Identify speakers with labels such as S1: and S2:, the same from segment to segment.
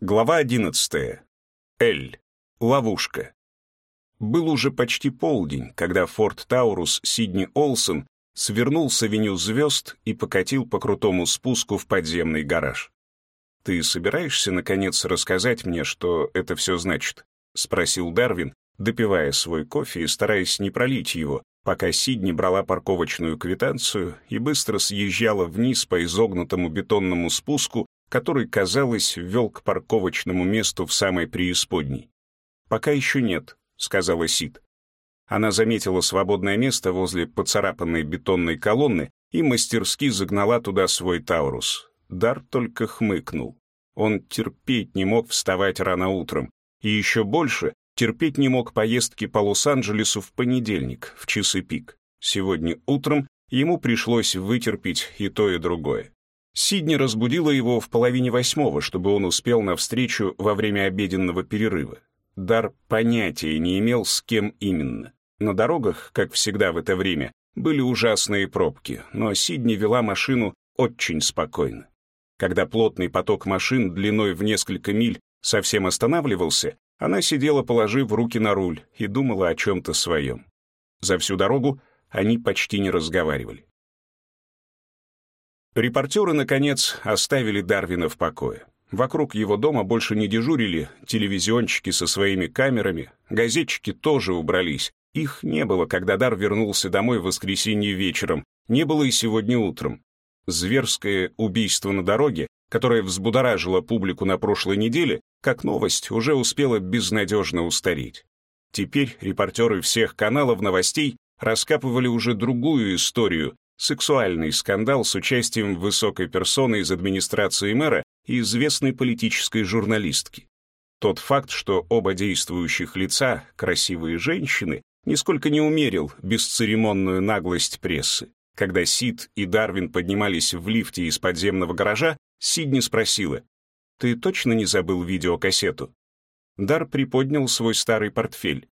S1: Глава 11. Эль. Ловушка. Был уже почти полдень, когда Форд Таурус Сидни Олсен свернул с авеню звезд и покатил по крутому спуску в подземный гараж. «Ты собираешься, наконец, рассказать мне, что это все значит?» — спросил Дарвин, допивая свой кофе и стараясь не пролить его, пока Сидни брала парковочную квитанцию и быстро съезжала вниз по изогнутому бетонному спуску, который, казалось, вел к парковочному месту в самой преисподней. «Пока еще нет», — сказала Сид. Она заметила свободное место возле поцарапанной бетонной колонны и мастерски загнала туда свой Таурус. Дар только хмыкнул. Он терпеть не мог вставать рано утром. И еще больше терпеть не мог поездки по Лос-Анджелесу в понедельник, в часы пик. Сегодня утром ему пришлось вытерпеть и то, и другое. Сидни разбудила его в половине восьмого, чтобы он успел на встречу во время обеденного перерыва. Дар понятия не имел, с кем именно. На дорогах, как всегда в это время, были ужасные пробки, но Сидни вела машину очень спокойно. Когда плотный поток машин длиной в несколько миль совсем останавливался, она сидела, положив руки на руль, и думала о чем-то своем. За всю дорогу они почти не разговаривали. Репортеры, наконец, оставили Дарвина в покое. Вокруг его дома больше не дежурили телевизионщики со своими камерами, газетчики тоже убрались. Их не было, когда Дар вернулся домой в воскресенье вечером, не было и сегодня утром. Зверское убийство на дороге, которое взбудоражило публику на прошлой неделе, как новость, уже успело безнадежно устареть. Теперь репортеры всех каналов новостей раскапывали уже другую историю, сексуальный скандал с участием высокой персоны из администрации мэра и известной политической журналистки. Тот факт, что оба действующих лица, красивые женщины, нисколько не умерил бесцеремонную наглость прессы. Когда Сид и Дарвин поднимались в лифте из подземного гаража, Сидни спросила, «Ты точно не забыл видеокассету?» Дар приподнял свой старый портфель.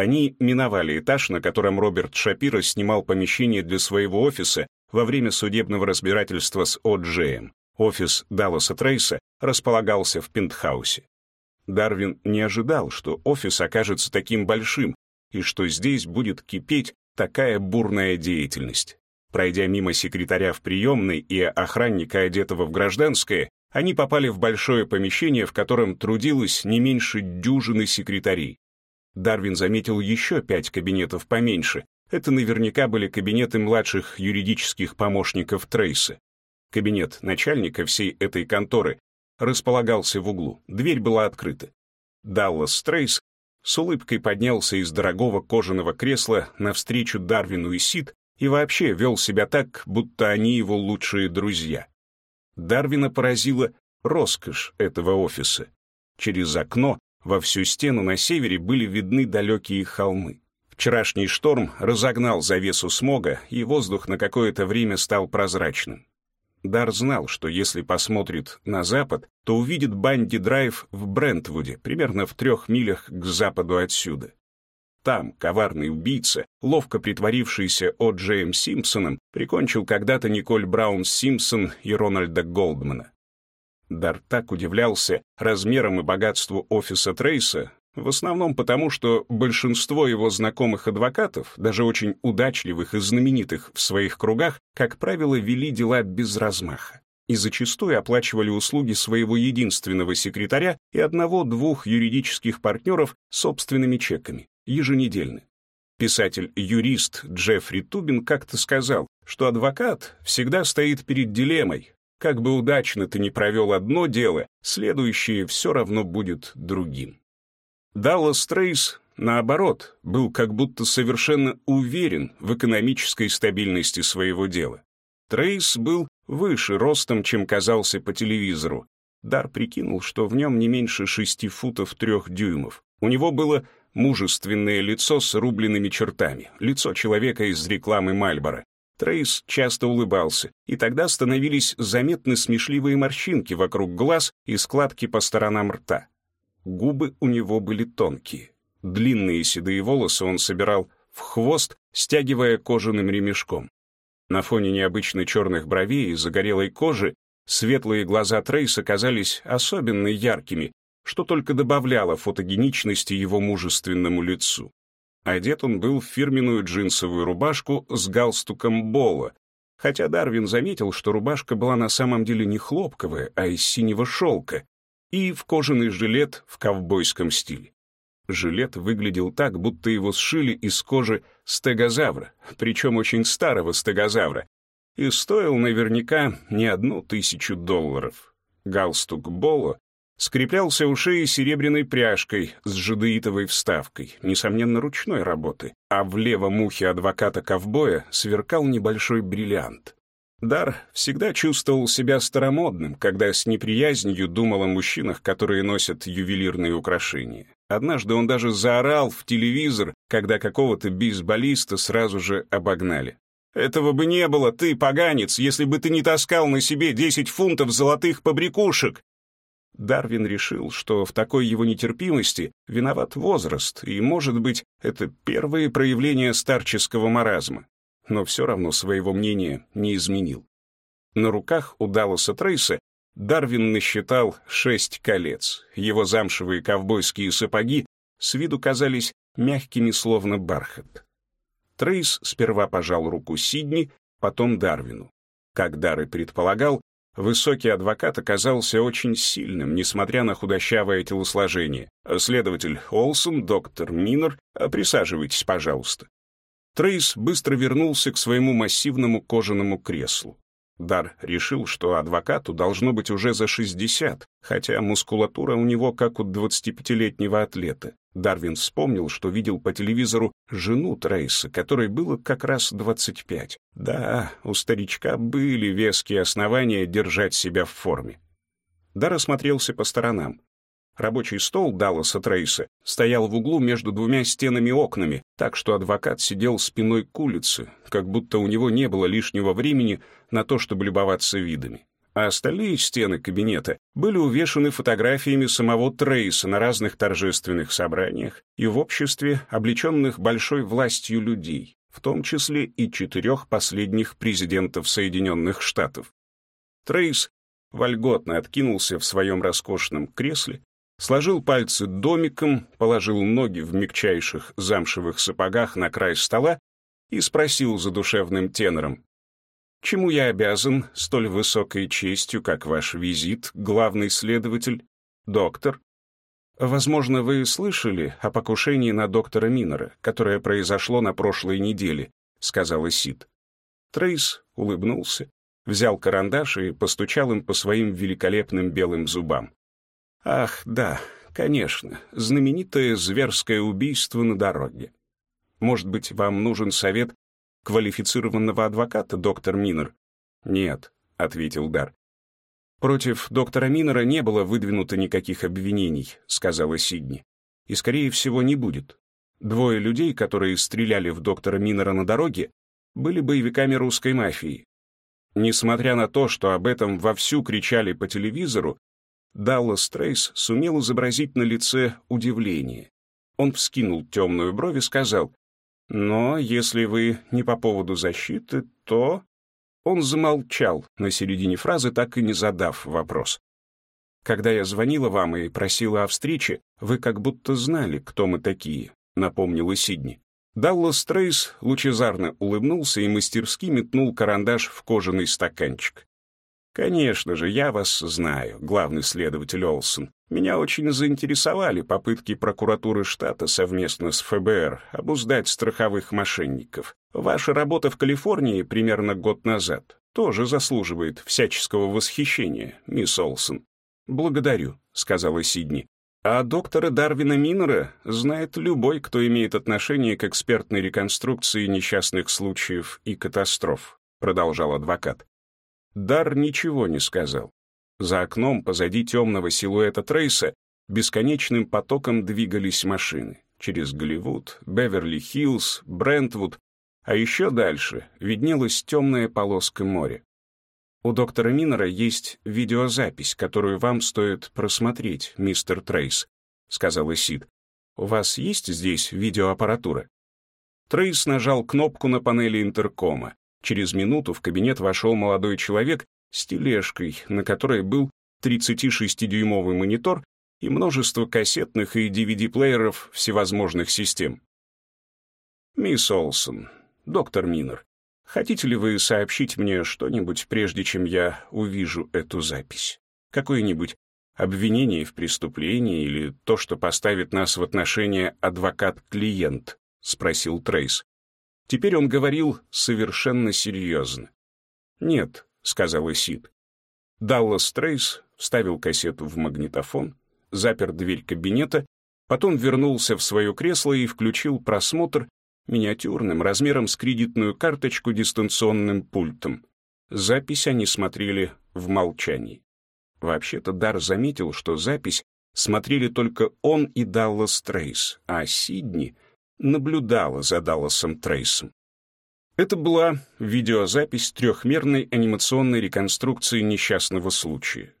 S1: Они миновали этаж, на котором Роберт Шапиро снимал помещение для своего офиса во время судебного разбирательства с О'Джеем. Офис Далласа Трейса располагался в пентхаусе. Дарвин не ожидал, что офис окажется таким большим и что здесь будет кипеть такая бурная деятельность. Пройдя мимо секретаря в приемной и охранника, одетого в гражданское, они попали в большое помещение, в котором трудилось не меньше дюжины секретарей. Дарвин заметил еще пять кабинетов поменьше. Это наверняка были кабинеты младших юридических помощников Трейса. Кабинет начальника всей этой конторы располагался в углу, дверь была открыта. Даллас Трейс с улыбкой поднялся из дорогого кожаного кресла навстречу Дарвину и Сид и вообще вел себя так, будто они его лучшие друзья. Дарвина поразила роскошь этого офиса. Через окно во всю стену на севере были видны далекие холмы. Вчерашний шторм разогнал завесу смога, и воздух на какое-то время стал прозрачным. Дар знал, что если посмотрит на запад, то увидит Банди-драйв в Брентвуде, примерно в трех милях к западу отсюда. Там коварный убийца, ловко притворившийся О. Джеем Симпсоном, прикончил когда-то Николь Браун Симпсон и Рональда Голдмана. Дар так удивлялся размерам и богатству офиса Трейса, в основном потому, что большинство его знакомых адвокатов, даже очень удачливых и знаменитых в своих кругах, как правило, вели дела без размаха и зачастую оплачивали услуги своего единственного секретаря и одного-двух юридических партнеров собственными чеками, еженедельно. Писатель-юрист Джеффри Тубин как-то сказал, что адвокат всегда стоит перед дилеммой, как бы удачно ты ни провел одно дело, следующее все равно будет другим. Даллас Трейс, наоборот, был как будто совершенно уверен в экономической стабильности своего дела. Трейс был выше ростом, чем казался по телевизору. Дар прикинул, что в нем не меньше шести футов трех дюймов. У него было мужественное лицо с рубленными чертами, лицо человека из рекламы Мальбора. Трейс часто улыбался, и тогда становились заметны смешливые морщинки вокруг глаз и складки по сторонам рта. Губы у него были тонкие. Длинные седые волосы он собирал в хвост, стягивая кожаным ремешком. На фоне необычно черных бровей и загорелой кожи Светлые глаза Трейса казались особенно яркими, что только добавляло фотогеничности его мужественному лицу. Одет он был в фирменную джинсовую рубашку с галстуком Бола, хотя Дарвин заметил, что рубашка была на самом деле не хлопковая, а из синего шелка, и в кожаный жилет в ковбойском стиле. Жилет выглядел так, будто его сшили из кожи стегозавра, причем очень старого стегозавра, и стоил наверняка не одну тысячу долларов. Галстук Боло скреплялся у шеи серебряной пряжкой с жадеитовой вставкой, несомненно, ручной работы, а в левом ухе адвоката-ковбоя сверкал небольшой бриллиант. Дар всегда чувствовал себя старомодным, когда с неприязнью думал о мужчинах, которые носят ювелирные украшения. Однажды он даже заорал в телевизор, когда какого-то бейсболиста сразу же обогнали. «Этого бы не было, ты, поганец, если бы ты не таскал на себе 10 фунтов золотых побрякушек!» Дарвин решил, что в такой его нетерпимости виноват возраст, и, может быть, это первые проявления старческого маразма. Но все равно своего мнения не изменил. На руках у Далласа Трейса Дарвин насчитал шесть колец. Его замшевые ковбойские сапоги с виду казались мягкими, словно бархат. Трейс сперва пожал руку Сидни, потом Дарвину. Как Дар и предполагал, высокий адвокат оказался очень сильным, несмотря на худощавое телосложение. Следователь Олсон, доктор Минер, присаживайтесь, пожалуйста. Трейс быстро вернулся к своему массивному кожаному креслу. Дар решил, что адвокату должно быть уже за 60, хотя мускулатура у него как у 25-летнего атлета. Дарвин вспомнил, что видел по телевизору жену Трейса, которой было как раз 25. Да, у старичка были веские основания держать себя в форме. Дар осмотрелся по сторонам. Рабочий стол Далласа Трейса стоял в углу между двумя стенами-окнами, так что адвокат сидел спиной к улице, как будто у него не было лишнего времени на то, чтобы любоваться видами. А остальные стены кабинета были увешаны фотографиями самого Трейса на разных торжественных собраниях и в обществе, облеченных большой властью людей, в том числе и четырех последних президентов Соединенных Штатов. Трейс вольготно откинулся в своем роскошном кресле, сложил пальцы домиком, положил ноги в мягчайших замшевых сапогах на край стола и спросил задушевным тенором, «Чему я обязан столь высокой честью, как ваш визит, главный следователь, доктор?» «Возможно, вы слышали о покушении на доктора Минера, которое произошло на прошлой неделе», — сказала Сид. Трейс улыбнулся, взял карандаш и постучал им по своим великолепным белым зубам. Ах, да, конечно, знаменитое зверское убийство на дороге. Может быть, вам нужен совет квалифицированного адвоката, доктор Минер? Нет, ответил Дар. Против доктора Минера не было выдвинуто никаких обвинений, сказала Сидни. И, скорее всего, не будет. Двое людей, которые стреляли в доктора Минера на дороге, были боевиками русской мафии. Несмотря на то, что об этом вовсю кричали по телевизору, Даллас Трейс сумел изобразить на лице удивление. Он вскинул темную бровь и сказал, «Но если вы не по поводу защиты, то...» Он замолчал на середине фразы, так и не задав вопрос. «Когда я звонила вам и просила о встрече, вы как будто знали, кто мы такие», — напомнила Сидни. Даллас Трейс лучезарно улыбнулся и мастерски метнул карандаш в кожаный стаканчик. Конечно же, я вас знаю, главный следователь Олсон. Меня очень заинтересовали попытки прокуратуры штата совместно с ФБР обуздать страховых мошенников. Ваша работа в Калифорнии примерно год назад тоже заслуживает всяческого восхищения, мисс Олсон. «Благодарю», — сказала Сидни. «А доктора Дарвина Миннера знает любой, кто имеет отношение к экспертной реконструкции несчастных случаев и катастроф», — продолжал адвокат. Дар ничего не сказал. За окном, позади темного силуэта Трейса, бесконечным потоком двигались машины. Через Голливуд, Беверли-Хиллз, Брентвуд, а еще дальше виднелась темная полоска моря. У доктора Миннера есть видеозапись, которую вам стоит просмотреть, мистер Трейс, сказала Сид. У вас есть здесь видеоаппаратура? Трейс нажал кнопку на панели интеркома. Через минуту в кабинет вошел молодой человек с тележкой, на которой был 36-дюймовый монитор и множество кассетных и DVD-плееров всевозможных систем. «Мисс Олсон, доктор Минер, хотите ли вы сообщить мне что-нибудь, прежде чем я увижу эту запись? Какое-нибудь обвинение в преступлении или то, что поставит нас в отношения адвокат-клиент?» — спросил Трейс. Теперь он говорил совершенно серьезно. «Нет», — сказала Сид. Даллас Трейс вставил кассету в магнитофон, запер дверь кабинета, потом вернулся в свое кресло и включил просмотр миниатюрным, размером с кредитную карточку дистанционным пультом. Запись они смотрели в молчании. Вообще-то Дар заметил, что запись смотрели только он и Даллас Трейс, а Сидни наблюдала за Далласом Трейсом. Это была видеозапись трехмерной анимационной реконструкции несчастного случая.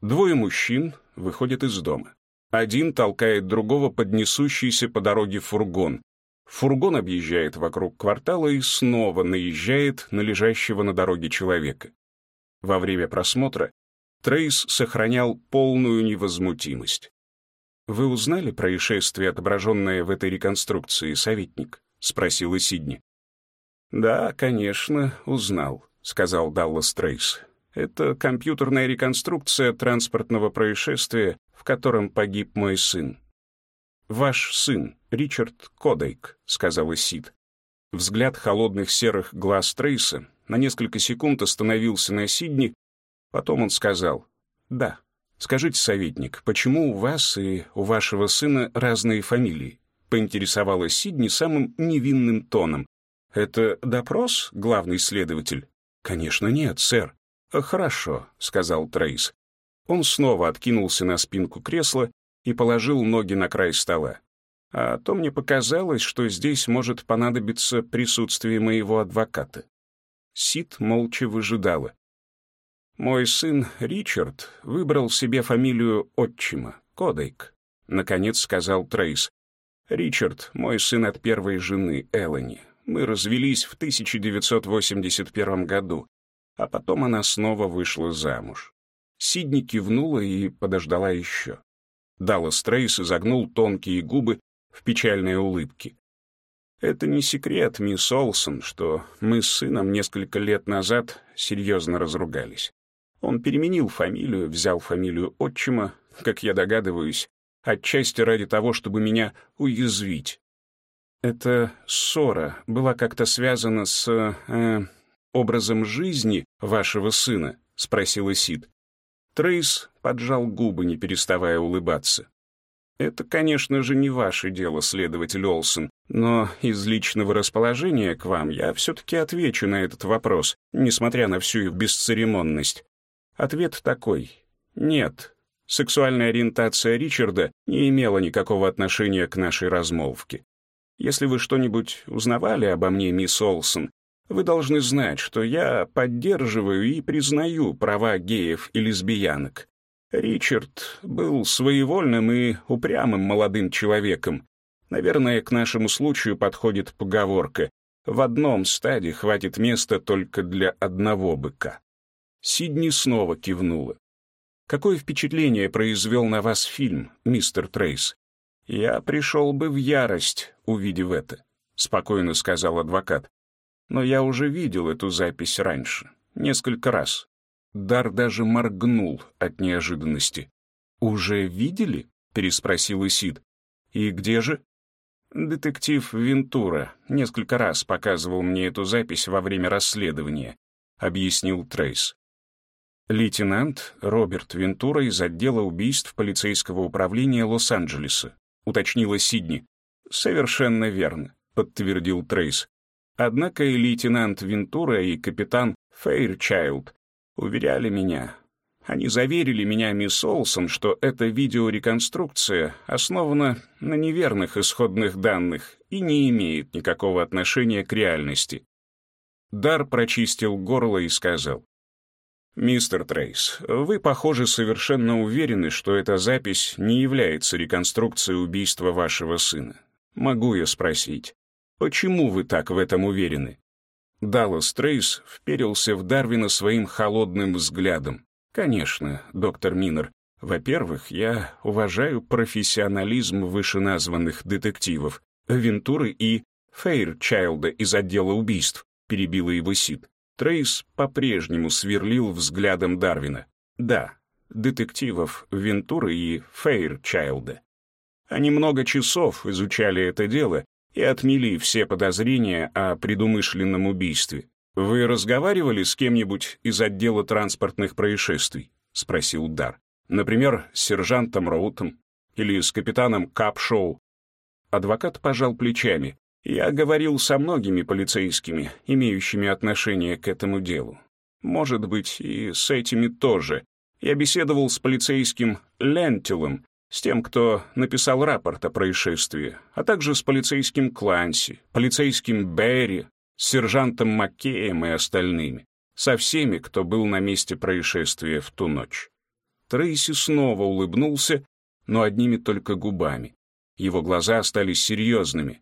S1: Двое мужчин выходят из дома. Один толкает другого под несущийся по дороге фургон. Фургон объезжает вокруг квартала и снова наезжает на лежащего на дороге человека. Во время просмотра Трейс сохранял полную невозмутимость. «Вы узнали происшествие, отображенное в этой реконструкции, советник?» — спросила Сидни. «Да, конечно, узнал», — сказал Даллас Трейс. «Это компьютерная реконструкция транспортного происшествия, в котором погиб мой сын». «Ваш сын, Ричард Кодейк», — сказала Сид. Взгляд холодных серых глаз Трейса на несколько секунд остановился на Сидни, потом он сказал «Да». «Скажите, советник, почему у вас и у вашего сына разные фамилии?» — поинтересовалась Сидни самым невинным тоном, «Это допрос, главный следователь?» «Конечно нет, сэр». «Хорошо», — сказал Трейс. Он снова откинулся на спинку кресла и положил ноги на край стола. А то мне показалось, что здесь может понадобиться присутствие моего адвоката. Сид молча выжидала. «Мой сын Ричард выбрал себе фамилию отчима, Кодейк», — наконец сказал Трейс. «Ричард — мой сын от первой жены, Эллани. Мы развелись в 1981 году, а потом она снова вышла замуж. Сидни кивнула и подождала еще. Даллас Трейс изогнул тонкие губы в печальной улыбке. «Это не секрет, мисс Олсон, что мы с сыном несколько лет назад серьезно разругались. Он переменил фамилию, взял фамилию отчима, как я догадываюсь, отчасти ради того, чтобы меня уязвить. Эта ссора была как-то связана с... Э, образом жизни вашего сына?» — спросила Сид. Трейс поджал губы, не переставая улыбаться. «Это, конечно же, не ваше дело, следователь Олсон, но из личного расположения к вам я все-таки отвечу на этот вопрос, несмотря на всю их бесцеремонность. Ответ такой — нет. Сексуальная ориентация Ричарда не имела никакого отношения к нашей размолвке. Если вы что-нибудь узнавали обо мне, мисс Олсон, вы должны знать, что я поддерживаю и признаю права геев и лесбиянок. Ричард был своевольным и упрямым молодым человеком. Наверное, к нашему случаю подходит поговорка «В одном стаде хватит места только для одного быка». Сидни снова кивнула. «Какое впечатление произвел на вас фильм, мистер Трейс?» «Я пришел бы в ярость, увидев это», — спокойно сказал адвокат. «Но я уже видел эту запись раньше, несколько раз». Дар даже моргнул от неожиданности. «Уже видели?» — переспросил Исид. «И где же?» «Детектив Вентура несколько раз показывал мне эту запись во время расследования», — объяснил Трейс. Лейтенант Роберт Вентура из отдела убийств полицейского управления Лос-Анджелеса, уточнила Сидни. «Совершенно верно», — подтвердил Трейс. Однако и лейтенант Вентура, и капитан Фейрчайлд уверяли меня. Они заверили меня, мисс Олсон, что эта видеореконструкция основана на неверных исходных данных и не имеет никакого отношения к реальности. Дар прочистил горло и сказал, «Мистер Трейс, вы, похоже, совершенно уверены, что эта запись не является реконструкцией убийства вашего сына. Могу я спросить, почему вы так в этом уверены?» Даллас Трейс вперился в Дарвина своим холодным взглядом. «Конечно, доктор Минер. Во-первых, я уважаю профессионализм вышеназванных детективов, Вентуры и Фейрчайлда из отдела убийств», — перебила его Сид. Трейс по-прежнему сверлил взглядом Дарвина. «Да, детективов Вентуры и Фейрчайлда. Они много часов изучали это дело и отмели все подозрения о предумышленном убийстве. «Вы разговаривали с кем-нибудь из отдела транспортных происшествий?» — спросил Дар. «Например, с сержантом Роутом или с капитаном Капшоу?» Адвокат пожал плечами. «Я говорил со многими полицейскими, имеющими отношение к этому делу. Может быть, и с этими тоже. Я беседовал с полицейским Лентилом, с тем, кто написал рапорт о происшествии, а также с полицейским Кланси, полицейским Берри, с сержантом Маккеем и остальными, со всеми, кто был на месте происшествия в ту ночь. Трейси снова улыбнулся, но одними только губами. Его глаза остались серьезными.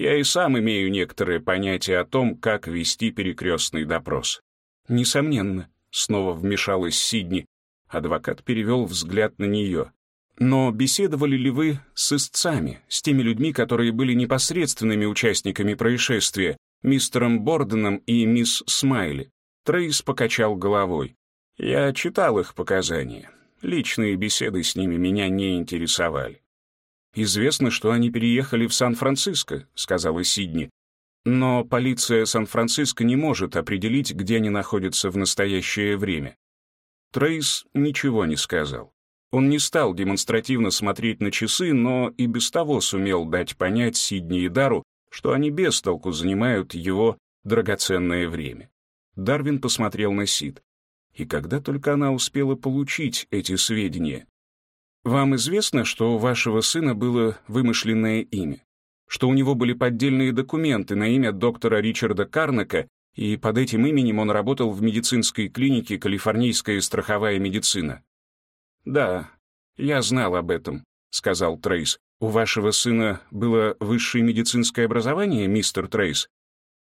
S1: Я и сам имею некоторое понятие о том, как вести перекрестный допрос. Несомненно, снова вмешалась Сидни. Адвокат перевел взгляд на нее. Но беседовали ли вы с истцами, с теми людьми, которые были непосредственными участниками происшествия, мистером Борденом и мисс Смайли? Трейс покачал головой. Я читал их показания. Личные беседы с ними меня не интересовали. «Известно, что они переехали в Сан-Франциско», — сказала Сидни. «Но полиция Сан-Франциско не может определить, где они находятся в настоящее время». Трейс ничего не сказал. Он не стал демонстративно смотреть на часы, но и без того сумел дать понять Сидни и Дару, что они без толку занимают его драгоценное время. Дарвин посмотрел на Сид. И когда только она успела получить эти сведения? «Вам известно, что у вашего сына было вымышленное имя? Что у него были поддельные документы на имя доктора Ричарда Карнака, и под этим именем он работал в медицинской клинике «Калифорнийская страховая медицина»?» «Да, я знал об этом», — сказал Трейс. «У вашего сына было высшее медицинское образование, мистер Трейс?»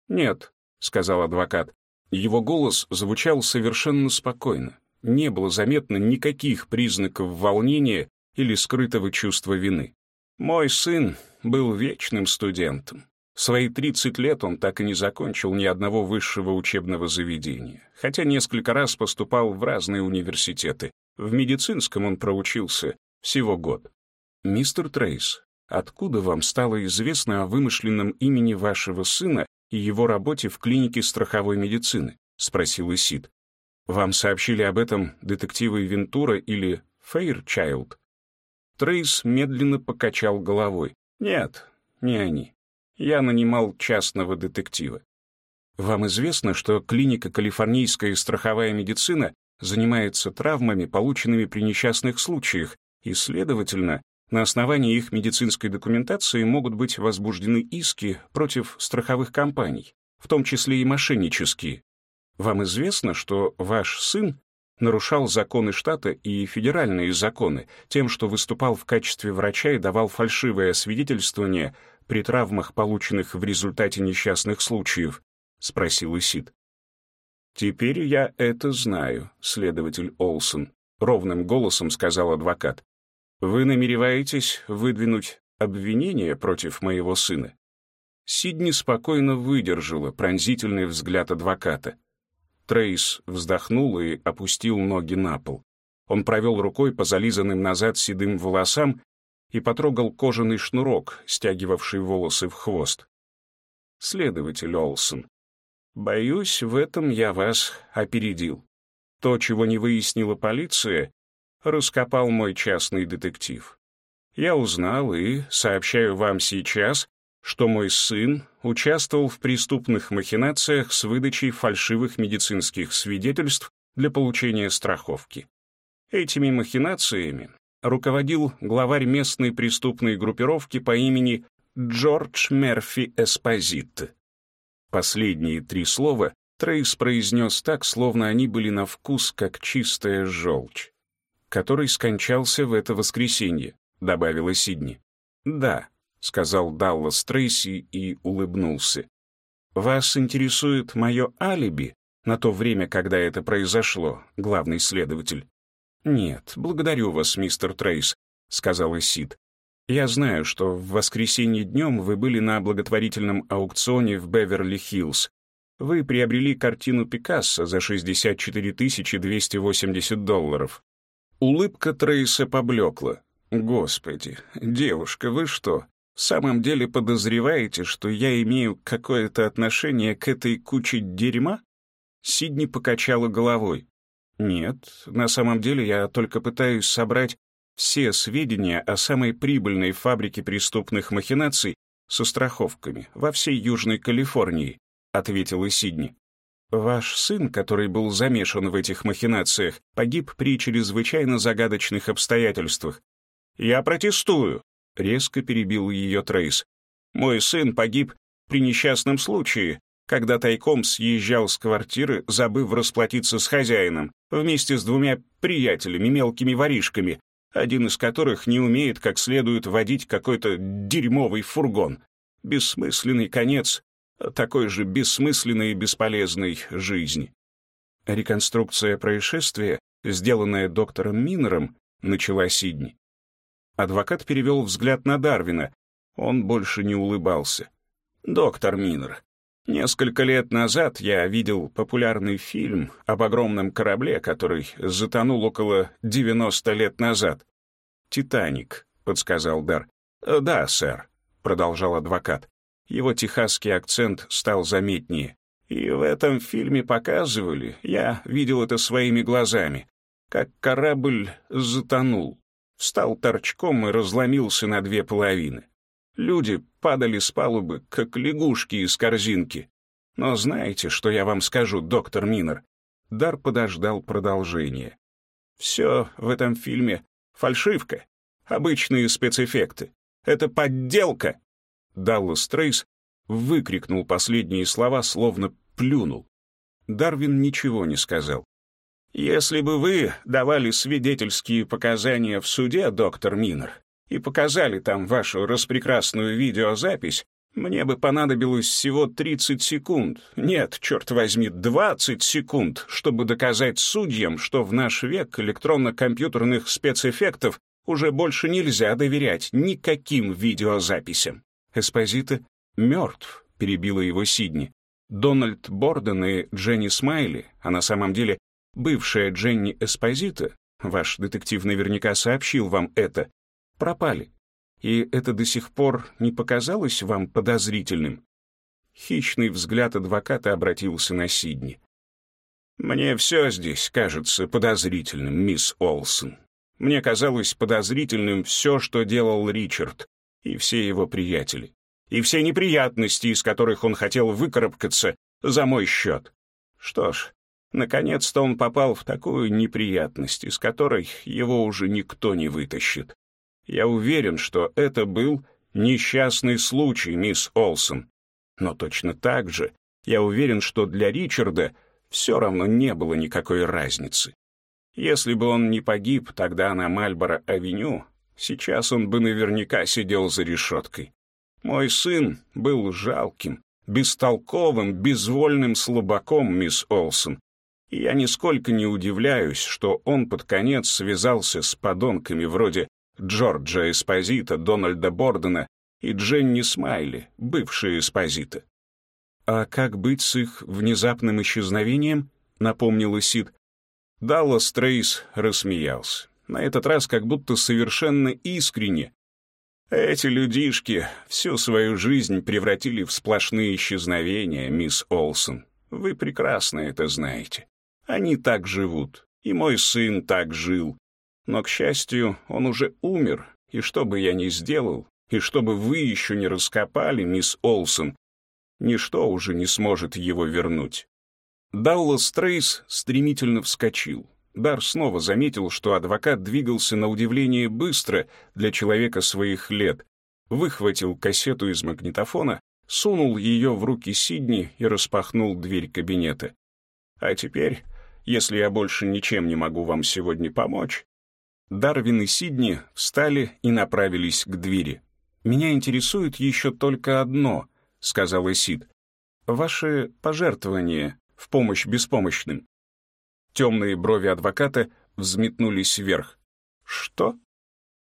S1: «Нет», — сказал адвокат. Его голос звучал совершенно спокойно. Не было заметно никаких признаков волнения или скрытого чувства вины. «Мой сын был вечным студентом. Свои 30 лет он так и не закончил ни одного высшего учебного заведения, хотя несколько раз поступал в разные университеты, в медицинском он проучился всего год. «Мистер Трейс, откуда вам стало известно о вымышленном имени вашего сына и его работе в клинике страховой медицины?» — спросил Исид. «Вам сообщили об этом детективы Вентура или Фейрчайлд?» Трейс медленно покачал головой. «Нет, не они. Я нанимал частного детектива. Вам известно, что клиника «Калифорнийская страховая медицина» занимается травмами, полученными при несчастных случаях, и, следовательно, на основании их медицинской документации могут быть возбуждены иски против страховых компаний, в том числе и мошеннические. Вам известно, что ваш сын нарушал законы штата и федеральные законы тем, что выступал в качестве врача и давал фальшивое свидетельствование при травмах, полученных в результате несчастных случаев, — спросил Исид. «Теперь я это знаю, следователь Олсон», — ровным голосом сказал адвокат. «Вы намереваетесь выдвинуть обвинение против моего сына?» Сидни спокойно выдержала пронзительный взгляд адвоката. Трейс вздохнул и опустил ноги на пол. Он провел рукой по зализанным назад седым волосам и потрогал кожаный шнурок, стягивавший волосы в хвост. «Следователь Олсон, Боюсь, в этом я вас опередил. То, чего не выяснила полиция, раскопал мой частный детектив. Я узнал и сообщаю вам сейчас, что мой сын участвовал в преступных махинациях с выдачей фальшивых медицинских свидетельств для получения страховки. Этими махинациями руководил главарь местной преступной группировки по имени Джордж Мерфи Эспозит. Последние три слова Трейс произнес так, словно они были на вкус, как чистая желчь. «Который скончался в это воскресенье», — добавила Сидни. «Да», — сказал Даллас Трейси и улыбнулся. «Вас интересует мое алиби на то время, когда это произошло, главный следователь?» «Нет, благодарю вас, мистер Трейс», — сказала Сид. «Я знаю, что в воскресенье днем вы были на благотворительном аукционе в Беверли-Хиллз. Вы приобрели картину Пикассо за 64 280 долларов». Улыбка Трейса поблекла. «Господи, девушка, вы что, в самом деле подозреваете, что я имею какое-то отношение к этой куче дерьма?» Сидни покачала головой. «Нет, на самом деле я только пытаюсь собрать все сведения о самой прибыльной фабрике преступных махинаций со страховками во всей Южной Калифорнии», — ответила Сидни. «Ваш сын, который был замешан в этих махинациях, погиб при чрезвычайно загадочных обстоятельствах». «Я протестую», — резко перебил ее Трейс. «Мой сын погиб при несчастном случае, когда тайком съезжал с квартиры, забыв расплатиться с хозяином, вместе с двумя приятелями, мелкими воришками, один из которых не умеет как следует водить какой-то дерьмовый фургон. Бессмысленный конец такой же бессмысленной и бесполезной жизни. Реконструкция происшествия, сделанная доктором Минером, начала Сидни. Адвокат перевел взгляд на Дарвина. Он больше не улыбался. «Доктор Минер, несколько лет назад я видел популярный фильм об огромном корабле, который затонул около 90 лет назад. «Титаник», — подсказал Дар. «Да, сэр», — продолжал адвокат. Его техасский акцент стал заметнее. И в этом фильме показывали, я видел это своими глазами, как корабль затонул встал торчком и разломился на две половины. Люди падали с палубы, как лягушки из корзинки. Но знаете, что я вам скажу, доктор Минер? Дар подождал продолжения. Все в этом фильме — фальшивка, обычные спецэффекты. Это подделка. Даллас Трейс выкрикнул последние слова, словно плюнул. Дарвин ничего не сказал. Если бы вы давали свидетельские показания в суде, доктор Минер, и показали там вашу распрекрасную видеозапись, мне бы понадобилось всего 30 секунд, нет, черт возьми, 20 секунд, чтобы доказать судьям, что в наш век электронно-компьютерных спецэффектов уже больше нельзя доверять никаким видеозаписям. Эспозита мертв, перебила его Сидни. Дональд Борден и Дженни Смайли, а на самом деле бывшая Дженни Эспозита, ваш детектив наверняка сообщил вам это, пропали. И это до сих пор не показалось вам подозрительным? Хищный взгляд адвоката обратился на Сидни. «Мне все здесь кажется подозрительным, мисс Олсон. Мне казалось подозрительным все, что делал Ричард и все его приятели, и все неприятности, из которых он хотел выкарабкаться за мой счет. Что ж, Наконец-то он попал в такую неприятность, из которой его уже никто не вытащит. Я уверен, что это был несчастный случай, мисс Олсон. Но точно так же я уверен, что для Ричарда все равно не было никакой разницы. Если бы он не погиб тогда на Мальборо-авеню, сейчас он бы наверняка сидел за решеткой. Мой сын был жалким, бестолковым, безвольным слабаком, мисс Олсон, и я нисколько не удивляюсь, что он под конец связался с подонками вроде Джорджа Эспозита, Дональда Бордена и Дженни Смайли, бывшие Эспозита. «А как быть с их внезапным исчезновением?» — напомнила Сид. Даллас Трейс рассмеялся. На этот раз как будто совершенно искренне. «Эти людишки всю свою жизнь превратили в сплошные исчезновения, мисс Олсон. Вы прекрасно это знаете. Они так живут, и мой сын так жил. Но, к счастью, он уже умер, и что бы я ни сделал, и что бы вы еще не раскопали, мисс Олсон, ничто уже не сможет его вернуть. Даллас Трейс стремительно вскочил. Дар снова заметил, что адвокат двигался на удивление быстро для человека своих лет, выхватил кассету из магнитофона, сунул ее в руки Сидни и распахнул дверь кабинета. «А теперь если я больше ничем не могу вам сегодня помочь...» Дарвин и Сидни встали и направились к двери. «Меня интересует еще только одно», — сказала Сид. ваши пожертвования в помощь беспомощным». Темные брови адвоката взметнулись вверх. «Что?»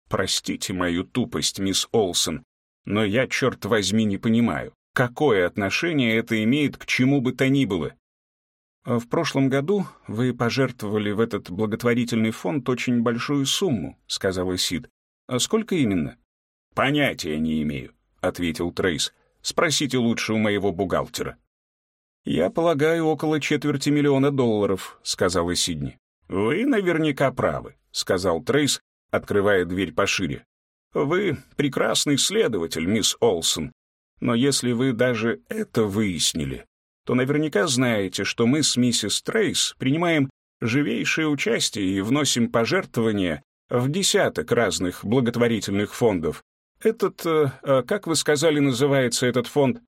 S1: «Простите мою тупость, мисс Олсон, но я, черт возьми, не понимаю, какое отношение это имеет к чему бы то ни было?» «А «В прошлом году вы пожертвовали в этот благотворительный фонд очень большую сумму», — сказала Сид. «А сколько именно?» «Понятия не имею», — ответил Трейс. «Спросите лучше у моего бухгалтера». «Я полагаю, около четверти миллиона долларов», — сказала Сидни. «Вы наверняка правы», — сказал Трейс, открывая дверь пошире. «Вы прекрасный следователь, мисс Олсон. Но если вы даже это выяснили, то наверняка знаете, что мы с миссис Трейс принимаем живейшее участие и вносим пожертвования в десяток разных благотворительных фондов. Этот, э, э, как вы сказали, называется этот фонд?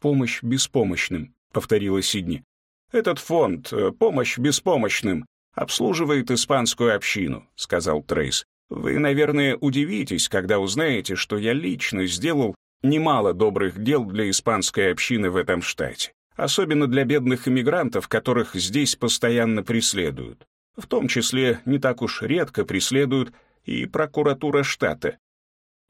S1: «Помощь беспомощным», — повторила Сидни. «Этот фонд э, «Помощь беспомощным» обслуживает испанскую общину», — сказал Трейс. «Вы, наверное, удивитесь, когда узнаете, что я лично сделал немало добрых дел для испанской общины в этом штате, особенно для бедных иммигрантов, которых здесь постоянно преследуют. В том числе не так уж редко преследуют и прокуратура штата.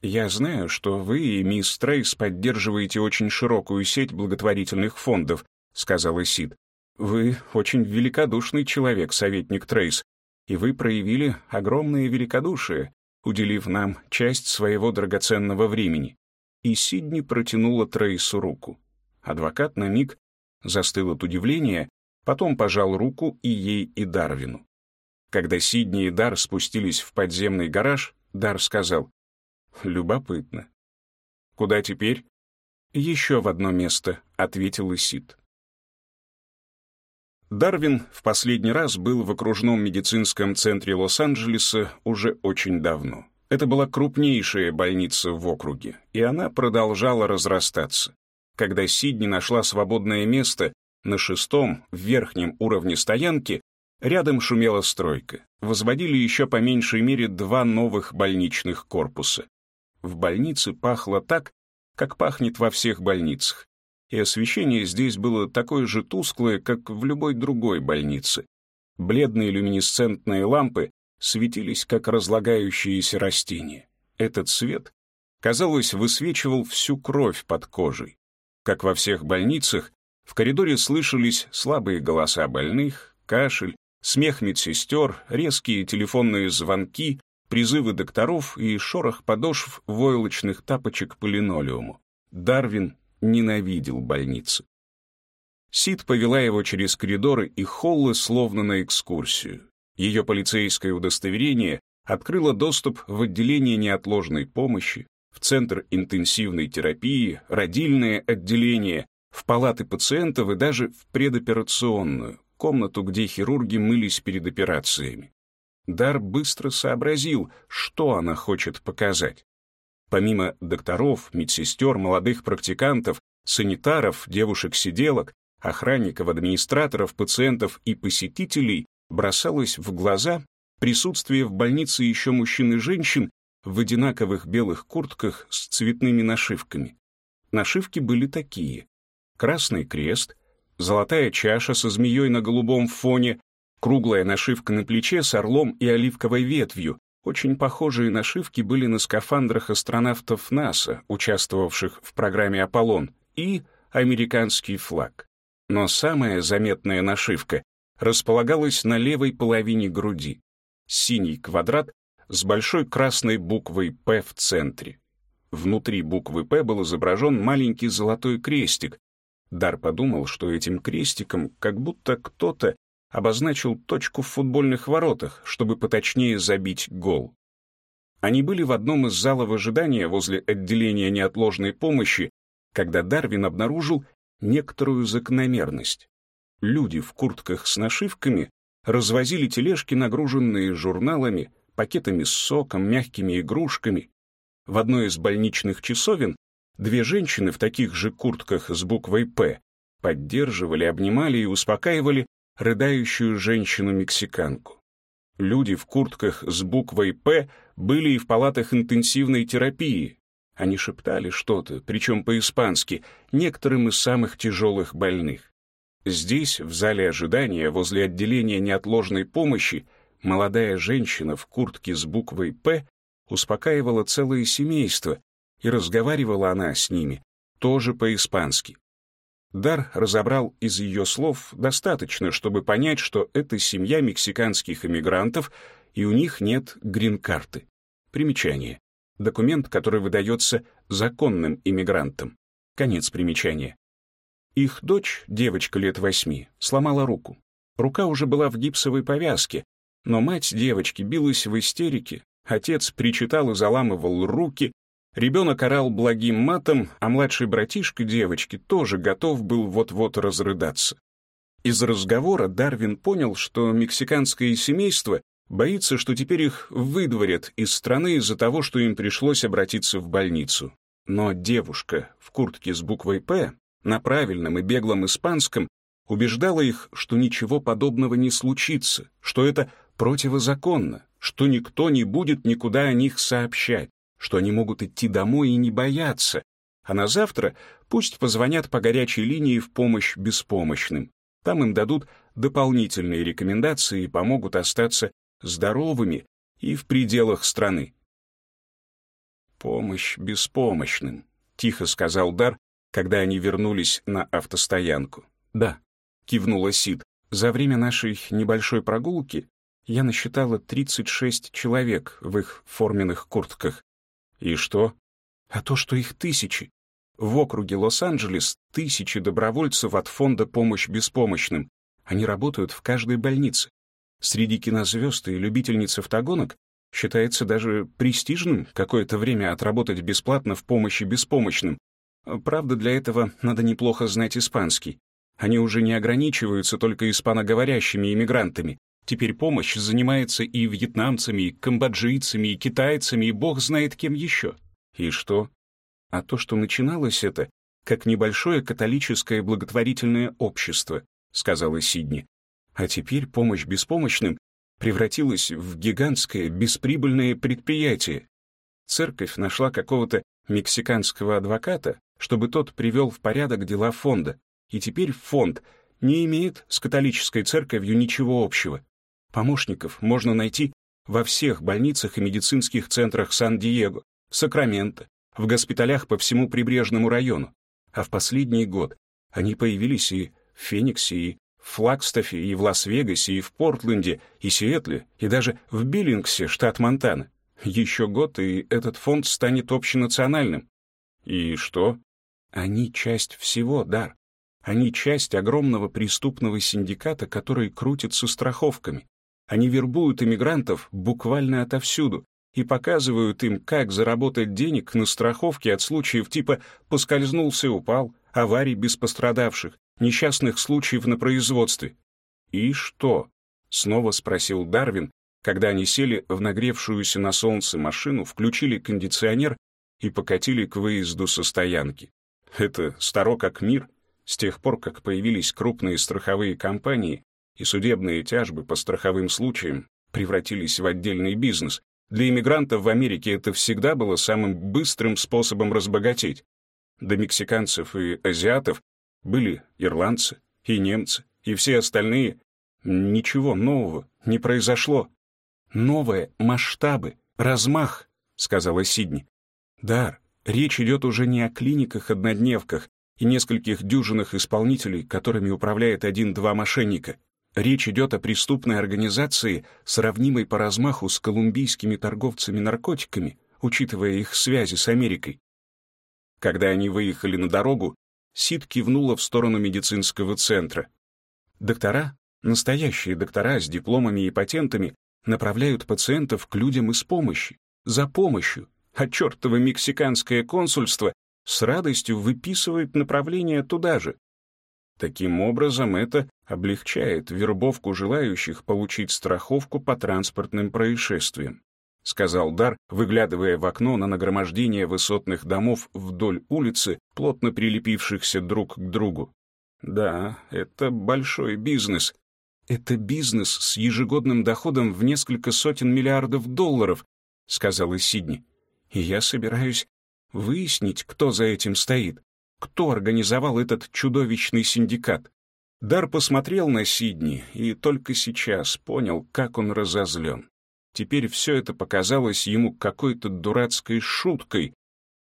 S1: Я знаю, что вы и мисс Трейс поддерживаете очень широкую сеть благотворительных фондов, сказала Сид. Вы очень великодушный человек, советник Трейс, и вы проявили огромное великодушие, уделив нам часть своего драгоценного времени. И Сидни протянула Трейсу руку. Адвокат на миг застыл от удивления, потом пожал руку и ей, и Дарвину. Когда Сидни и Дар спустились в подземный гараж, Дар сказал, «Любопытно». «Куда теперь?» «Еще в одно место», — ответил Исид. Дарвин в последний раз был в окружном медицинском центре Лос-Анджелеса уже очень давно. Это была крупнейшая больница в округе, и она продолжала разрастаться. Когда Сидни нашла свободное место на шестом, верхнем уровне стоянки, рядом шумела стройка. Возводили еще по меньшей мере два новых больничных корпуса. В больнице пахло так, как пахнет во всех больницах и освещение здесь было такое же тусклое, как в любой другой больнице. Бледные люминесцентные лампы светились, как разлагающиеся растения. Этот свет, казалось, высвечивал всю кровь под кожей. Как во всех больницах, в коридоре слышались слабые голоса больных, кашель, смех медсестер, резкие телефонные звонки, призывы докторов и шорох подошв войлочных тапочек по линолеуму. Дарвин ненавидел больницы. Сид повела его через коридоры и холлы словно на экскурсию. Ее полицейское удостоверение открыло доступ в отделение неотложной помощи, в центр интенсивной терапии, родильное отделение, в палаты пациентов и даже в предоперационную, комнату, где хирурги мылись перед операциями. Дар быстро сообразил, что она хочет показать. Помимо докторов, медсестер, молодых практикантов, санитаров, девушек-сиделок, охранников, администраторов, пациентов и посетителей бросалось в глаза присутствие в больнице еще мужчин и женщин в одинаковых белых куртках с цветными нашивками. Нашивки были такие. Красный крест, золотая чаша со змеей на голубом фоне, круглая нашивка на плече с орлом и оливковой ветвью, очень похожие нашивки были на скафандрах астронавтов НАСА, участвовавших в программе «Аполлон», и американский флаг. Но самая заметная нашивка располагалась на левой половине груди. Синий квадрат с большой красной буквой «П» в центре. Внутри буквы «П» был изображен маленький золотой крестик. Дар подумал, что этим крестиком как будто кто-то обозначил точку в футбольных воротах, чтобы поточнее забить гол. Они были в одном из залов ожидания возле отделения неотложной помощи, когда Дарвин обнаружил некоторую закономерность. Люди в куртках с нашивками развозили тележки, нагруженные журналами, пакетами с соком, мягкими игрушками. В одной из больничных часовен две женщины в таких же куртках с буквой «П» поддерживали, обнимали и успокаивали рыдающую женщину-мексиканку. Люди в куртках с буквой «П» были и в палатах интенсивной терапии. Они шептали что-то, причем по-испански, некоторым из самых тяжелых больных. Здесь, в зале ожидания, возле отделения неотложной помощи, молодая женщина в куртке с буквой «П» успокаивала целое семейство, и разговаривала она с ними тоже по-испански. Дар разобрал из ее слов достаточно, чтобы понять, что это семья мексиканских эмигрантов, и у них нет грин-карты. Примечание. Документ, который выдается законным иммигрантам. Конец примечания. Их дочь, девочка лет восьми, сломала руку. Рука уже была в гипсовой повязке, но мать девочки билась в истерике, отец причитал и заламывал руки, ребенок орал благим матом, а младший братишка девочки тоже готов был вот-вот разрыдаться. Из разговора Дарвин понял, что мексиканское семейство боится, что теперь их выдворят из страны из-за того, что им пришлось обратиться в больницу. Но девушка в куртке с буквой «П» на правильном и беглом испанском убеждала их, что ничего подобного не случится, что это противозаконно, что никто не будет никуда о них сообщать, что они могут идти домой и не бояться, а на завтра пусть позвонят по горячей линии в помощь беспомощным. Там им дадут дополнительные рекомендации и помогут остаться здоровыми и в пределах страны. «Помощь беспомощным», — тихо сказал Дар, когда они вернулись на автостоянку. «Да», — кивнула Сид. «За время нашей небольшой прогулки я насчитала 36 человек в их форменных куртках. И что? А то, что их тысячи. В округе Лос-Анджелес тысячи добровольцев от фонда «Помощь беспомощным». Они работают в каждой больнице. Среди кинозвезд и любительниц автогонок считается даже престижным какое-то время отработать бесплатно в помощи беспомощным, Правда, для этого надо неплохо знать испанский. Они уже не ограничиваются только испаноговорящими иммигрантами. Теперь помощь занимается и вьетнамцами, и камбоджийцами, и китайцами, и бог знает кем еще. И что? А то, что начиналось это, как небольшое католическое благотворительное общество, сказала Сидни. А теперь помощь беспомощным превратилась в гигантское бесприбыльное предприятие. Церковь нашла какого-то мексиканского адвоката, чтобы тот привел в порядок дела фонда, и теперь фонд не имеет с католической церковью ничего общего. Помощников можно найти во всех больницах и медицинских центрах Сан-Диего, Сакраменто, в госпиталях по всему прибрежному району. А в последний год они появились и в Фениксе, и в Флагстафе, и в Лас-Вегасе, и в Портленде, и Сиэтле, и даже в Биллингсе, штат Монтана. Еще год, и этот фонд станет общенациональным. И что? Они часть всего, Дар. Они часть огромного преступного синдиката, который крутится страховками. Они вербуют иммигрантов буквально отовсюду и показывают им, как заработать денег на страховке от случаев типа «поскользнулся, упал», аварий без пострадавших, несчастных случаев на производстве. «И что?» — снова спросил Дарвин, когда они сели в нагревшуюся на солнце машину, включили кондиционер и покатили к выезду со стоянки. Это старо как мир. С тех пор, как появились крупные страховые компании и судебные тяжбы по страховым случаям превратились в отдельный бизнес, для иммигрантов в Америке это всегда было самым быстрым способом разбогатеть. До мексиканцев и азиатов были ирландцы и немцы, и все остальные. Ничего нового не произошло. Новые масштабы, размах, сказала Сидни. Дар, Речь идет уже не о клиниках-однодневках и нескольких дюжинах исполнителей, которыми управляет один-два мошенника. Речь идет о преступной организации, сравнимой по размаху с колумбийскими торговцами наркотиками, учитывая их связи с Америкой. Когда они выехали на дорогу, Сид кивнула в сторону медицинского центра. Доктора, настоящие доктора с дипломами и патентами, направляют пациентов к людям из помощи, за помощью, а чертово мексиканское консульство с радостью выписывает направление туда же. Таким образом, это облегчает вербовку желающих получить страховку по транспортным происшествиям, сказал Дар, выглядывая в окно на нагромождение высотных домов вдоль улицы, плотно прилепившихся друг к другу. Да, это большой бизнес. Это бизнес с ежегодным доходом в несколько сотен миллиардов долларов, сказала Сидни и я собираюсь выяснить, кто за этим стоит, кто организовал этот чудовищный синдикат. Дар посмотрел на Сидни и только сейчас понял, как он разозлен. Теперь все это показалось ему какой-то дурацкой шуткой,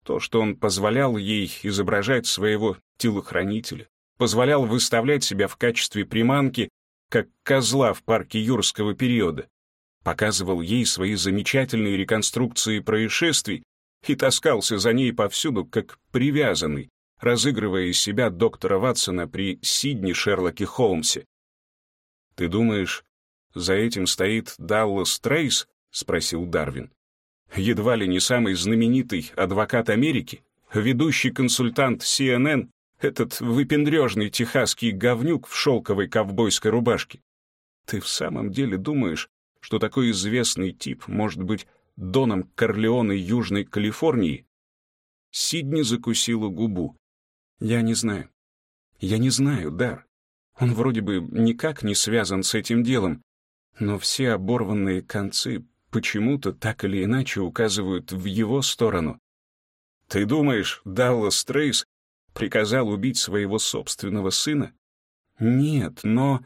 S1: то, что он позволял ей изображать своего телохранителя, позволял выставлять себя в качестве приманки, как козла в парке юрского периода, показывал ей свои замечательные реконструкции происшествий и таскался за ней повсюду, как привязанный, разыгрывая из себя доктора Ватсона при Сидни Шерлоке Холмсе. «Ты думаешь, за этим стоит Даллас Трейс?» — спросил Дарвин. «Едва ли не самый знаменитый адвокат Америки, ведущий консультант CNN, этот выпендрежный техасский говнюк в шелковой ковбойской рубашке. Ты в самом деле думаешь, что такой известный тип может быть Доном Корлеоне Южной Калифорнии?» Сидни закусила губу. Я не знаю. Я не знаю, Дар. Он вроде бы никак не связан с этим делом, но все оборванные концы почему-то так или иначе указывают в его сторону. Ты думаешь, Даллас Трейс приказал убить своего собственного сына? Нет, но...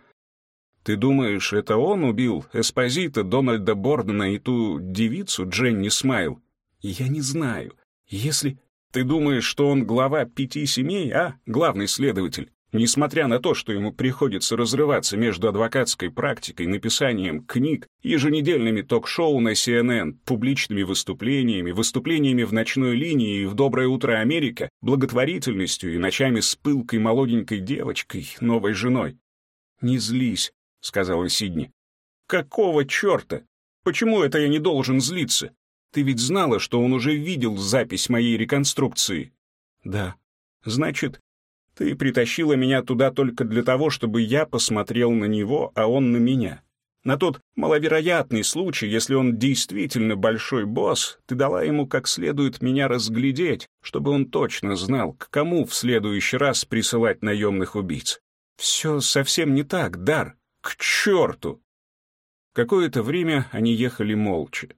S1: Ты думаешь, это он убил Эспозита, Дональда Бордена и ту девицу Дженни Смайл? Я не знаю. Если... Ты думаешь, что он глава пяти семей, а, главный следователь? Несмотря на то, что ему приходится разрываться между адвокатской практикой, написанием книг, еженедельными ток-шоу на CNN, публичными выступлениями, выступлениями в ночной линии и в «Доброе утро, Америка», благотворительностью и ночами с пылкой молоденькой девочкой, новой женой. «Не злись», — сказала Сидни. «Какого черта? Почему это я не должен злиться? Ты ведь знала, что он уже видел запись моей реконструкции?» «Да». «Значит, ты притащила меня туда только для того, чтобы я посмотрел на него, а он на меня. На тот маловероятный случай, если он действительно большой босс, ты дала ему как следует меня разглядеть, чтобы он точно знал, к кому в следующий раз присылать наемных убийц. Все совсем не так, Дар. К черту!» Какое-то время они ехали молча.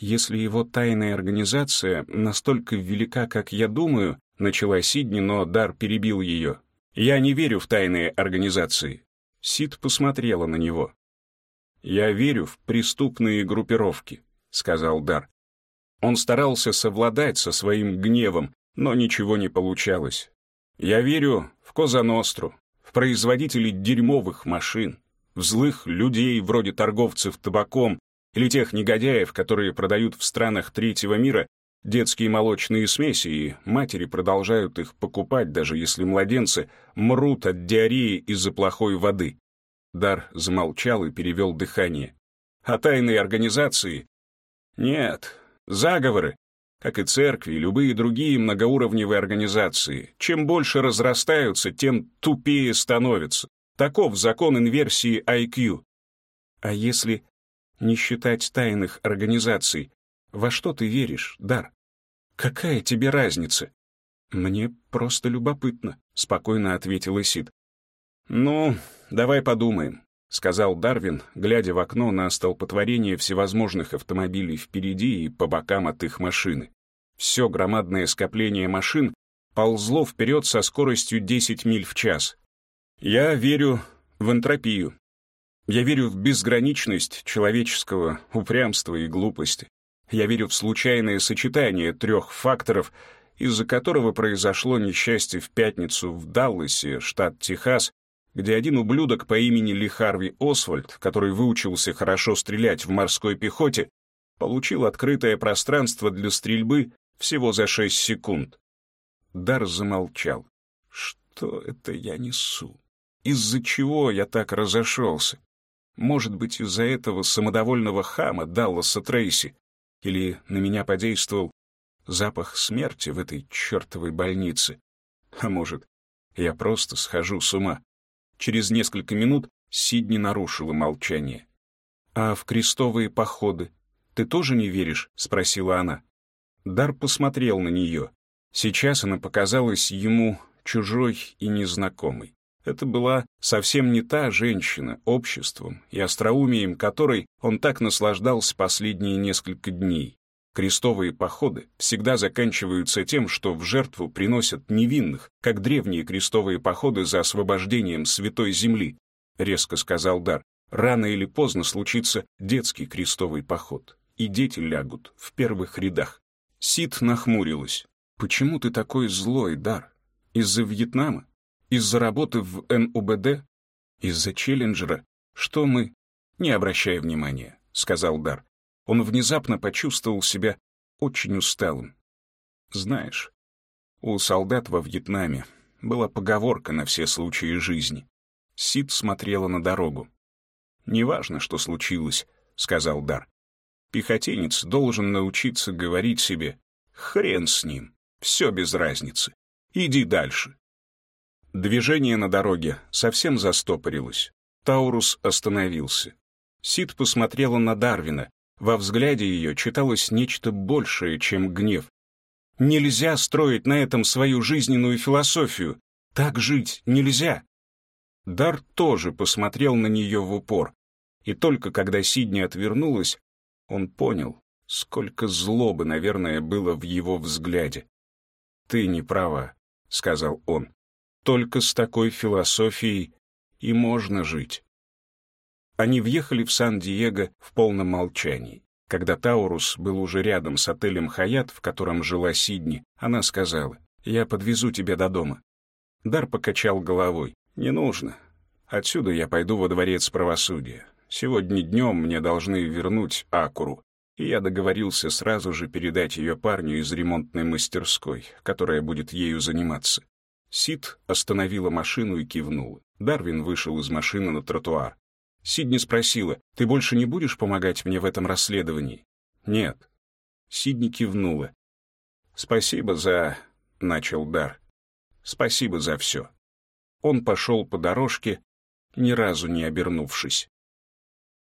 S1: Если его тайная организация настолько велика, как я думаю, начала Сидни, но Дар перебил ее. Я не верю в тайные организации. Сид посмотрела на него. Я верю в преступные группировки, сказал Дар. Он старался совладать со своим гневом, но ничего не получалось. Я верю в Козаностру, в производителей дерьмовых машин, в злых людей вроде торговцев табаком, или тех негодяев, которые продают в странах третьего мира детские молочные смеси, и матери продолжают их покупать, даже если младенцы мрут от диареи из-за плохой воды. Дар замолчал и перевел дыхание. А тайные организации? Нет, заговоры, как и церкви и любые другие многоуровневые организации. Чем больше разрастаются, тем тупее становятся. Таков закон инверсии IQ. А если не считать тайных организаций. Во что ты веришь, Дар? Какая тебе разница? Мне просто любопытно, спокойно ответил Исид. Ну, давай подумаем, сказал Дарвин, глядя в окно на столпотворение всевозможных автомобилей впереди и по бокам от их машины. Все громадное скопление машин ползло вперед со скоростью 10 миль в час. Я верю в энтропию, я верю в безграничность человеческого упрямства и глупости. Я верю в случайное сочетание трех факторов, из-за которого произошло несчастье в пятницу в Далласе, штат Техас, где один ублюдок по имени Ли Харви Освальд, который выучился хорошо стрелять в морской пехоте, получил открытое пространство для стрельбы всего за шесть секунд. Дар замолчал. Что это я несу? Из-за чего я так разошелся? Может быть, из-за этого самодовольного хама Далласа Трейси? Или на меня подействовал запах смерти в этой чертовой больнице? А может, я просто схожу с ума? Через несколько минут Сидни нарушила молчание. «А в крестовые походы ты тоже не веришь?» — спросила она. Дар посмотрел на нее. Сейчас она показалась ему чужой и незнакомой. Это была совсем не та женщина, обществом и остроумием которой он так наслаждался последние несколько дней. Крестовые походы всегда заканчиваются тем, что в жертву приносят невинных, как древние крестовые походы за освобождением Святой Земли, резко сказал Дар. Рано или поздно случится детский крестовый поход, и дети лягут в первых рядах. Сид нахмурилась. «Почему ты такой злой, Дар? Из-за Вьетнама? Из-за работы в НУБД? Из-за Челленджера? Что мы?» «Не обращай внимания», — сказал Дар он внезапно почувствовал себя очень усталым. Знаешь, у солдат во Вьетнаме была поговорка на все случаи жизни. Сид смотрела на дорогу. «Неважно, что случилось», — сказал Дар. «Пехотинец должен научиться говорить себе «хрен с ним, все без разницы, иди дальше». Движение на дороге совсем застопорилось. Таурус остановился. Сид посмотрела на Дарвина, во взгляде ее читалось нечто большее, чем гнев. Нельзя строить на этом свою жизненную философию. Так жить нельзя. Дар тоже посмотрел на нее в упор. И только когда Сидни отвернулась, он понял, сколько злобы, наверное, было в его взгляде. «Ты не права», — сказал он. «Только с такой философией и можно жить». Они въехали в Сан-Диего в полном молчании. Когда Таурус был уже рядом с отелем «Хаят», в котором жила Сидни, она сказала, «Я подвезу тебя до дома». Дар покачал головой. «Не нужно. Отсюда я пойду во дворец правосудия. Сегодня днем мне должны вернуть Акуру, и я договорился сразу же передать ее парню из ремонтной мастерской, которая будет ею заниматься». Сид остановила машину и кивнула. Дарвин вышел из машины на тротуар. Сидни спросила, «Ты больше не будешь помогать мне в этом расследовании?» «Нет». Сидни кивнула. «Спасибо за...» — начал Дар. «Спасибо за все». Он пошел по дорожке, ни разу не обернувшись.